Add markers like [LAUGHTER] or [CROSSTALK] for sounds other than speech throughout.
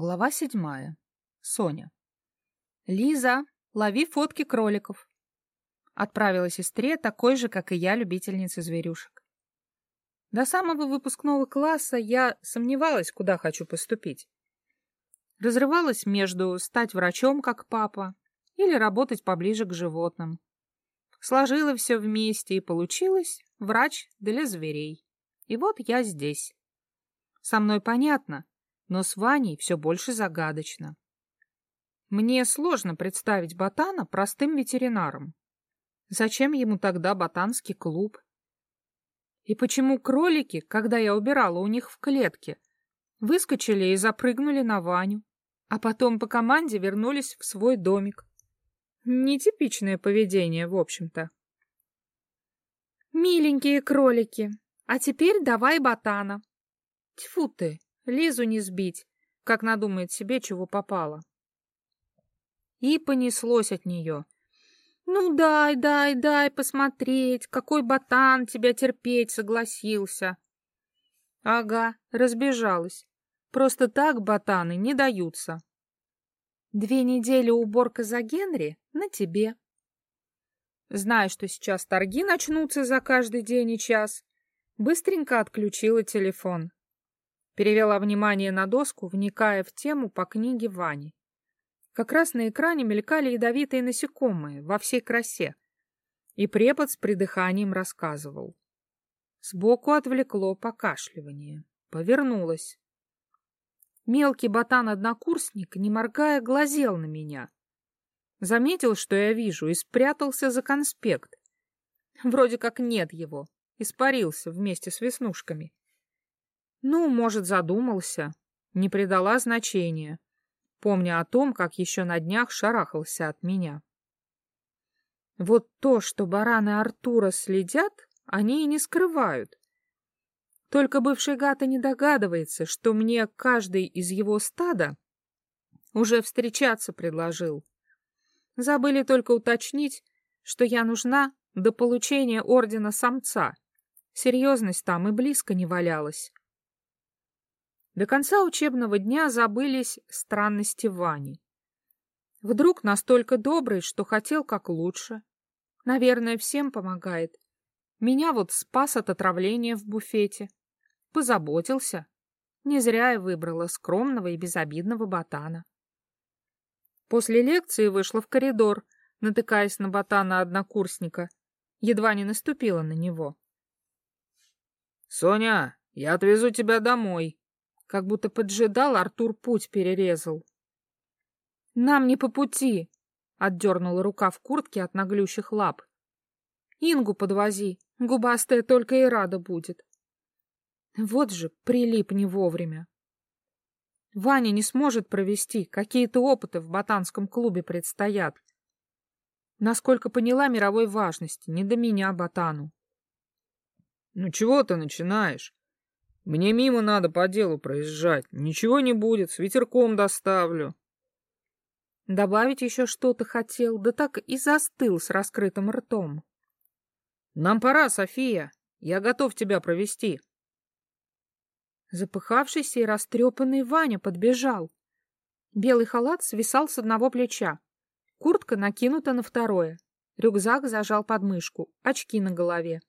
Глава седьмая. Соня. «Лиза, лови фотки кроликов!» Отправила сестре, такой же, как и я, любительница зверюшек. До самого выпускного класса я сомневалась, куда хочу поступить. Разрывалась между стать врачом, как папа, или работать поближе к животным. Сложила все вместе и получилось врач для зверей. И вот я здесь. Со мной понятно, но с Ваней все больше загадочно. Мне сложно представить ботана простым ветеринаром. Зачем ему тогда ботанский клуб? И почему кролики, когда я убирала у них в клетке, выскочили и запрыгнули на Ваню, а потом по команде вернулись в свой домик? Нетипичное поведение, в общем-то. «Миленькие кролики, а теперь давай ботана». Тьфу ты, Лизу не сбить, как надумает себе, чего попало. И понеслось от нее. «Ну дай, дай, дай посмотреть, какой ботан тебя терпеть согласился». Ага, разбежалась. Просто так ботаны не даются. Две недели уборка за Генри на тебе. Зная, что сейчас торги начнутся за каждый день и час, быстренько отключила телефон. Перевела внимание на доску, вникая в тему по книге Вани. Как раз на экране мелькали ядовитые насекомые во всей красе. И препод с придыханием рассказывал. Сбоку отвлекло покашливание. Повернулась. Мелкий ботан-однокурсник, не моргая, глазел на меня. Заметил, что я вижу, и спрятался за конспект. Вроде как нет его. Испарился вместе с веснушками. Ну, может, задумался, не придала значения, помня о том, как еще на днях шарахался от меня. Вот то, что бараны Артура следят, они и не скрывают. Только бывший гата не догадывается, что мне каждый из его стада уже встречаться предложил. Забыли только уточнить, что я нужна до получения ордена самца. Серьезность там и близко не валялась. До конца учебного дня забылись странности Вани. Вдруг настолько добрый, что хотел как лучше. Наверное, всем помогает. Меня вот спас от отравления в буфете. Позаботился. Не зря я выбрала скромного и безобидного ботана. После лекции вышла в коридор, натыкаясь на ботана однокурсника. Едва не наступила на него. — Соня, я отвезу тебя домой, как будто поджидал, Артур путь перерезал. «Нам не по пути!» — отдернула рука в куртке от наглющих лап. «Ингу подвози, губастая только и рада будет». Вот же прилип не вовремя. Ваня не сможет провести, какие-то опыты в ботанском клубе предстоят. Насколько поняла мировой важности, не до меня, ботану. — Ну чего ты начинаешь? Мне мимо надо по делу проезжать. Ничего не будет, с ветерком доставлю. Добавить еще что-то хотел, да так и застыл с раскрытым ртом. Нам пора, София. Я готов тебя провести. Запыхавшийся и растрепанный Ваня подбежал. Белый халат свисал с одного плеча. Куртка накинута на второе. Рюкзак зажал подмышку, очки на голове.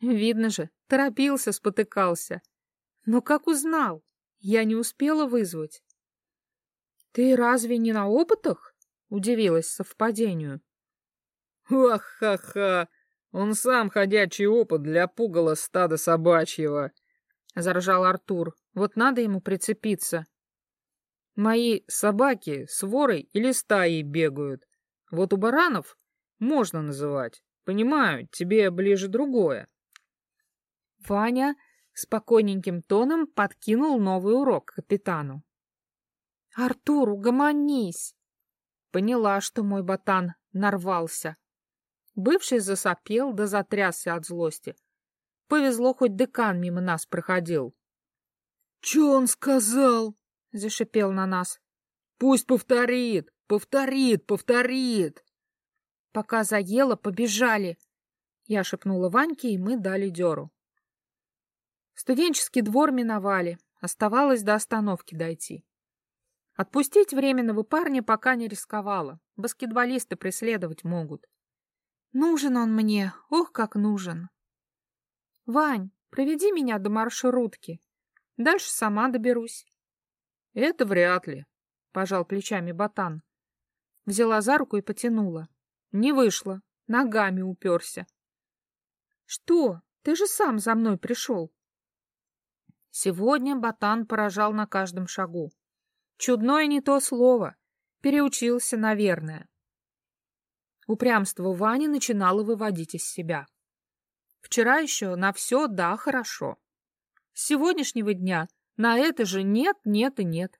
Видно же, торопился, спотыкался. Но как узнал? Я не успела вызвать. Ты разве не на опытах? Удивилась совпадению. Ха-ха-ха! Он сам ходячий опыт для пугала стада собачьего, заржал Артур. Вот надо ему прицепиться. Мои собаки с ворой или стаей бегают. Вот у баранов можно называть. Понимаю, тебе ближе другое. Ваня спокойненьким тоном подкинул новый урок капитану. «Артур, угомонись!» Поняла, что мой ботан нарвался. Бывший засопел да затрясся от злости. Повезло, хоть декан мимо нас проходил. — Че он сказал? — зашипел на нас. — Пусть повторит, повторит, повторит. Пока заело, побежали. Я шепнула Ваньке, и мы дали дёру. Студенческий двор миновали, оставалось до остановки дойти. Отпустить временного парня пока не рисковала. Баскетболисты преследовать могут. Нужен он мне, ох, как нужен. Вань, проведи меня до маршрутки. Дальше сама доберусь. Это вряд ли, пожал плечами ботан. Взяла за руку и потянула. Не вышло, ногами уперся. Что? Ты же сам за мной пришел. Сегодня ботан поражал на каждом шагу. Чудное не то слово. Переучился, наверное. Упрямство Вани начинало выводить из себя. Вчера еще на все «да, хорошо». С сегодняшнего дня на это же нет, нет и нет.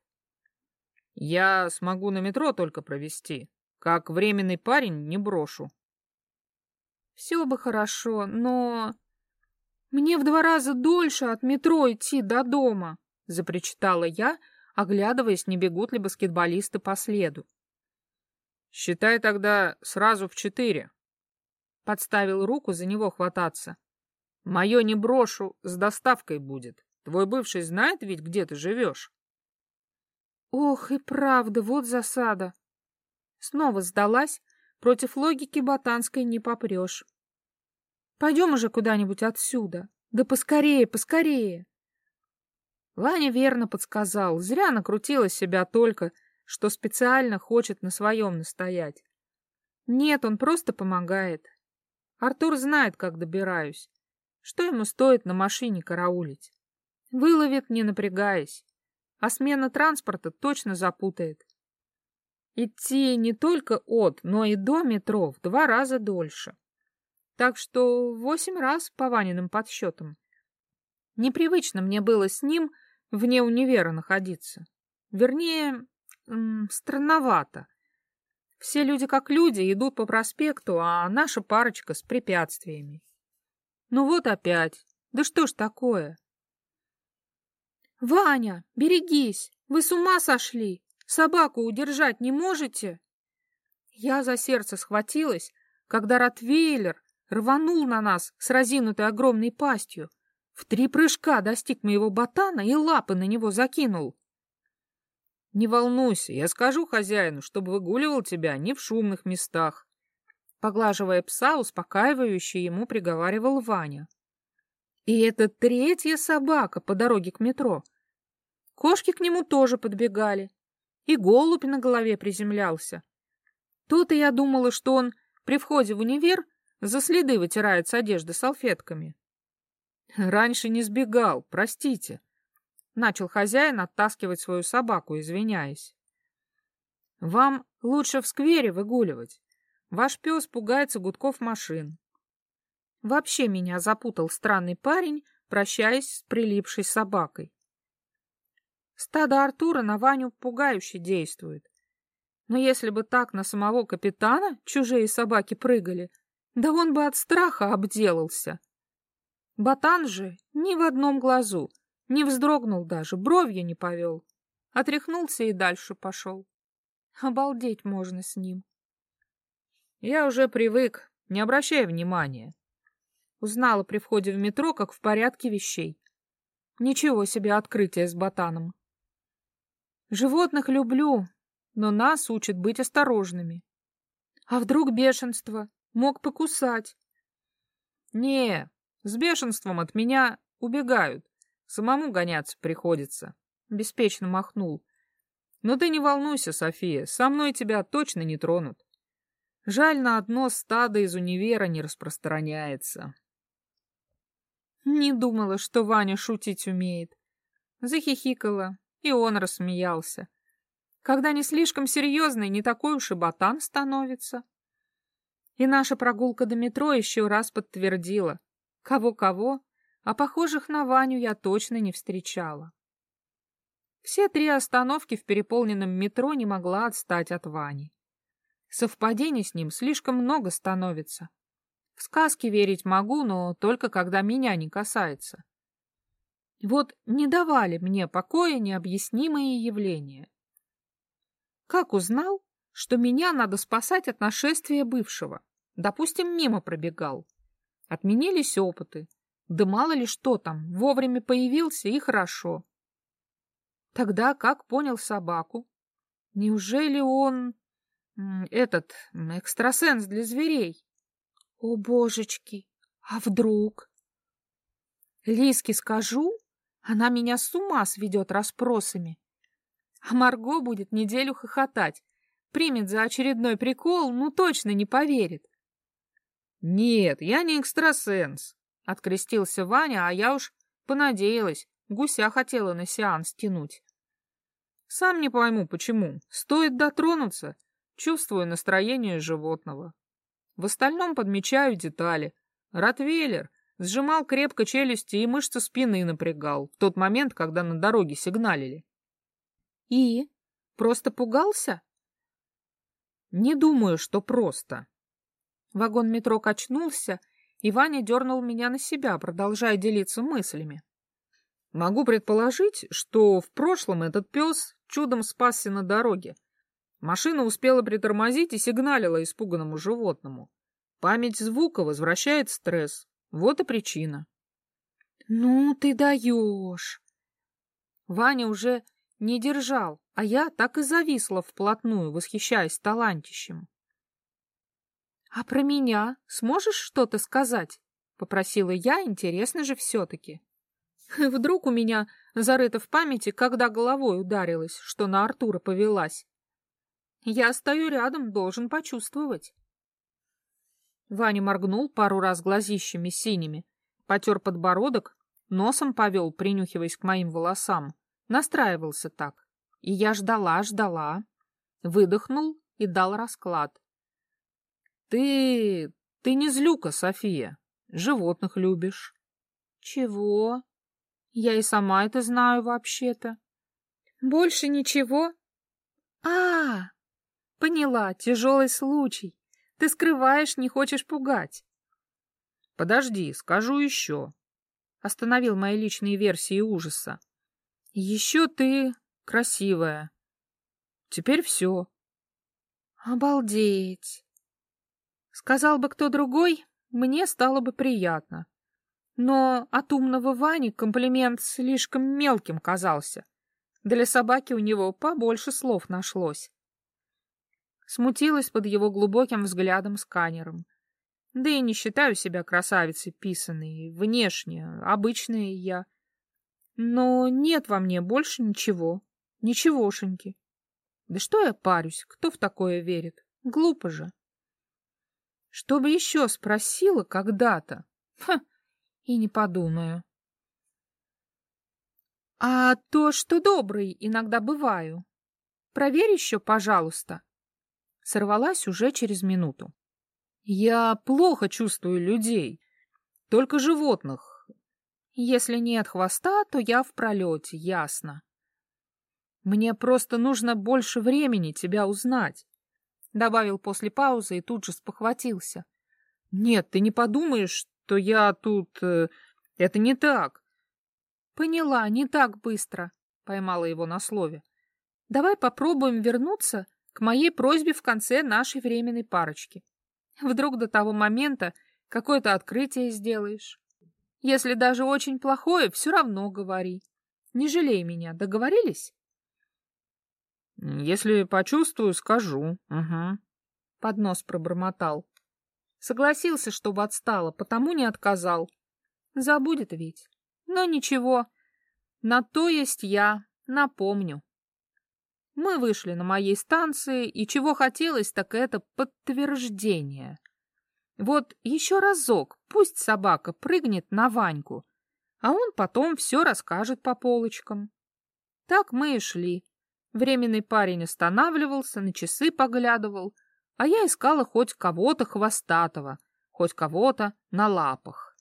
Я смогу на метро только провести. Как временный парень не брошу. Все бы хорошо, но... Мне в два раза дольше от метро идти до дома, запричитала я, оглядываясь, не бегут ли баскетболисты по следу. Считай тогда сразу в четыре. Подставил руку за него хвататься. Мое не брошу, с доставкой будет. Твой бывший знает ведь, где ты живешь. Ох, и правда, вот засада. Снова сдалась, против логики ботанской не попрешь. Пойдем уже куда-нибудь отсюда. Да поскорее, поскорее. Ваня верно подсказал. Зря накрутила себя только, что специально хочет на своем настоять. Нет, он просто помогает. Артур знает, как добираюсь. Что ему стоит на машине караулить? Выловит, не напрягаясь. А смена транспорта точно запутает. Идти не только от, но и до метро в два раза дольше. Так что восемь раз по Ваниным подсчетам. Непривычно мне было с ним вне универа находиться. Вернее, странновато. Все люди как люди идут по проспекту, а наша парочка с препятствиями. Ну вот опять. Да что ж такое? Ваня, берегись! Вы с ума сошли! Собаку удержать не можете? Я за сердце схватилась, когда Ротвейлер рванул на нас с разинутой огромной пастью, в три прыжка достиг моего ботана и лапы на него закинул. Не волнуйся, я скажу хозяину, чтобы выгуливал тебя не в шумных местах. Поглаживая пса, успокаивающе ему приговаривал Ваня. И это третья собака по дороге к метро. Кошки к нему тоже подбегали. И голубь на голове приземлялся. Тут и я думала, что он при входе в универ за следы вытирает с одежды салфетками. Раньше не сбегал, простите. Начал хозяин оттаскивать свою собаку, извиняясь. Вам лучше в сквере выгуливать. Ваш пес пугается гудков машин. Вообще меня запутал странный парень, прощаясь с прилипшей собакой. Стадо Артура на Ваню пугающе действует. Но если бы так на самого капитана чужие собаки прыгали, да он бы от страха обделался. Ботан же ни в одном глазу, не вздрогнул даже, бровью не повел. Отряхнулся и дальше пошел. Обалдеть можно с ним. Я уже привык, не обращай внимания. Узнала при входе в метро, как в порядке вещей. Ничего себе открытие с ботаном. Животных люблю, но нас учат быть осторожными. А вдруг бешенство? Мог покусать. Не, с бешенством от меня убегают. Самому гоняться приходится. Беспечно махнул. Но ты не волнуйся, София, со мной тебя точно не тронут. Жаль, на одно стадо из универа не распространяется. Не думала, что Ваня шутить умеет. Захихикала, и он рассмеялся. Когда не слишком серьезный, не такой уж и ботан становится. И наша прогулка до метро еще раз подтвердила, Кого-кого, а похожих на Ваню я точно не встречала. Все три остановки в переполненном метро не могла отстать от Вани. Совпадений с ним слишком много становится. В сказки верить могу, но только когда меня не касается. Вот не давали мне покоя необъяснимые явления. Как узнал, что меня надо спасать от нашествия бывшего? Допустим, мимо пробегал. Отменились опыты. Да мало ли что там, вовремя появился и хорошо. Тогда как понял собаку? Неужели он... этот... экстрасенс для зверей? О, божечки! А вдруг? Лиске скажу, она меня с ума сведет расспросами. А Марго будет неделю хохотать. Примет за очередной прикол, ну точно не поверит. «Нет, я не экстрасенс», — открестился Ваня, а я уж понадеялась, гуся хотела на сеанс тянуть. Сам не пойму, почему. Стоит дотронуться, чувствую настроение животного. В остальном подмечаю детали. Ротвейлер сжимал крепко челюсти и мышцы спины напрягал в тот момент, когда на дороге сигналили. И? Просто пугался? Не думаю, что просто. Вагон метро качнулся, и Ваня дернул меня на себя, продолжая делиться мыслями. Могу предположить, что в прошлом этот пес чудом спасся на дороге. Машина успела притормозить и сигналила испуганному животному. Память звука возвращает стресс. Вот и причина. «Ну ты даешь!» Ваня уже не держал, а я так и зависла вплотную, восхищаясь талантищем. «А про меня сможешь что-то сказать?» — попросила я, интересно же все-таки. [LAUGHS] Вдруг у меня зарыто в памяти, когда головой ударилась, что на Артура повелась. Я стою рядом, должен почувствовать. Ваня моргнул пару раз глазищами синими, потер подбородок, носом повел, принюхиваясь к моим волосам. Настраивался так. И я ждала, ждала. Выдохнул и дал расклад. «Ты... ты не злюка, София. Животных любишь». «Чего?» Я и сама это знаю вообще-то. Больше ничего? А, поняла, тяжелый случай. Ты скрываешь, не хочешь пугать. Подожди, скажу еще. Остановил мои личные версии ужаса. Еще ты красивая. Теперь все. Обалдеть. Сказал бы кто другой, мне стало бы приятно. Но от умного Вани комплимент слишком мелким казался. Для собаки у него побольше слов нашлось. Смутилась под его глубоким взглядом-сканером. Да и не считаю себя красавицей писаной, внешне, обычная я. Но нет во мне больше ничего, ничегошеньки. Да что я парюсь, кто в такое верит? Глупо же. Чтобы еще спросила когда-то. Ха! И не подумаю. А то, что добрый иногда бываю. Проверь еще, пожалуйста. Сорвалась уже через минуту. Я плохо чувствую людей, только животных. Если нет хвоста, то я в пролете, ясно. Мне просто нужно больше времени тебя узнать. Добавил после паузы и тут же спохватился. Нет, ты не подумаешь, то я тут... Э, это не так. Поняла, не так быстро, поймала его на слове. Давай попробуем вернуться к моей просьбе в конце нашей временной парочки. Вдруг до того момента какое-то открытие сделаешь. Если даже очень плохое, все равно говори. Не жалей меня, договорились? Если почувствую, скажу. Угу. Поднос пробормотал. Согласился, чтобы отстала, потому не отказал. Забудет ведь. Но ничего, на то есть я, напомню. Мы вышли на моей станции, и чего хотелось, так это подтверждение. Вот еще разок, пусть собака прыгнет на Ваньку, а он потом все расскажет по полочкам. Так мы и шли. Временный парень останавливался, на часы поглядывал — а я искала хоть кого-то хвостатого, хоть кого-то на лапах.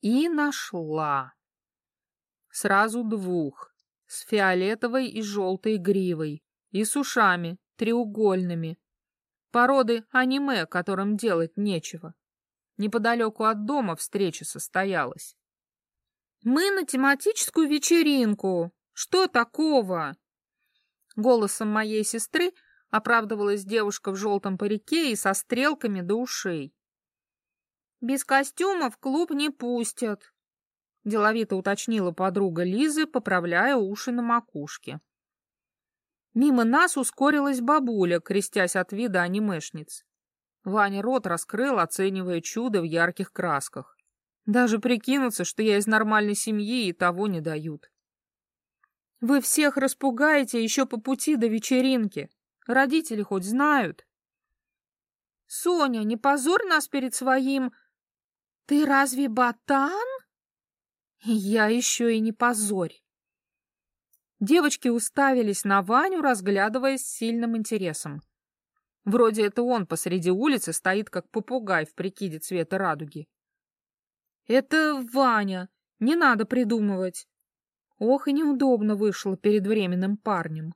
И нашла. Сразу двух, с фиолетовой и желтой гривой, и с ушами треугольными. Породы аниме, которым делать нечего. Неподалеку от дома встреча состоялась. «Мы на тематическую вечеринку! Что такого?» Голосом моей сестры Оправдывалась девушка в желтом парике и со стрелками до ушей. «Без костюма в клуб не пустят», — деловито уточнила подруга Лизы, поправляя уши на макушке. Мимо нас ускорилась бабуля, крестясь от вида анимешниц. Ваня рот раскрыл, оценивая чудо в ярких красках. Даже прикинуться, что я из нормальной семьи, и того не дают. Вы всех распугаете еще по пути до вечеринки. Родители хоть знают. Соня, не позорь нас перед своим... Ты разве ботан? Я еще и не позорь. Девочки уставились на Ваню, разглядывая с сильным интересом. Вроде это он посреди улицы стоит, как попугай в прикиде цвета радуги. Это Ваня, не надо придумывать. Ох, и неудобно вышло перед временным парнем.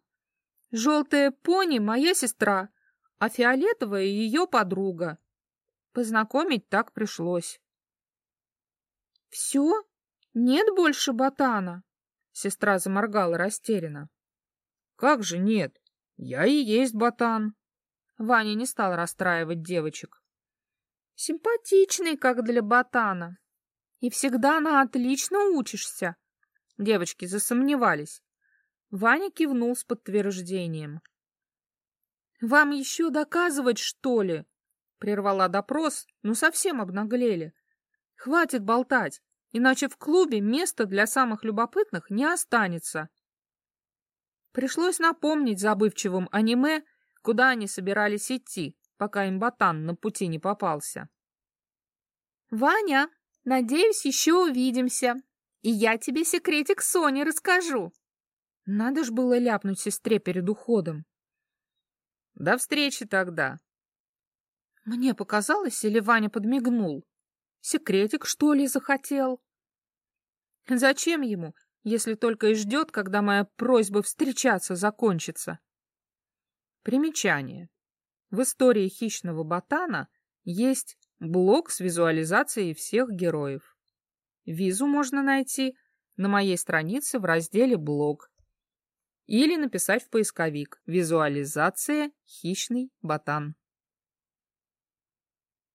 Желтая пони — моя сестра, а фиолетовая — ее подруга. Познакомить так пришлось. — Все? Нет больше ботана? Сестра заморгала растерянно. Как же нет? Я и есть ботан. Ваня не стал расстраивать девочек. Симпатичный, как для ботана. И всегда на отлично учишься. Девочки засомневались. Ваня кивнул с подтверждением. «Вам еще доказывать, что ли?» Прервала допрос, но совсем обнаглели. «Хватит болтать иначе в клубе места для самых любопытных не останется. Пришлось напомнить забывчивым аниме, куда они собирались идти, пока им ботан на пути не попался. «Ваня, надеюсь, еще увидимся, и я тебе секретик Сони расскажу». Надо ж было ляпнуть сестре перед уходом. «До встречи тогда». Мне показалось, или Ваня подмигнул. Секретик, что ли, захотел? Зачем ему, если только и ждет, когда моя просьба встречаться закончится? Примечание. В истории хищного ботана есть блок с визуализацией всех героев. Визу можно найти на моей странице в разделе «Блог» или написать в поисковик «Визуализация хищный ботан».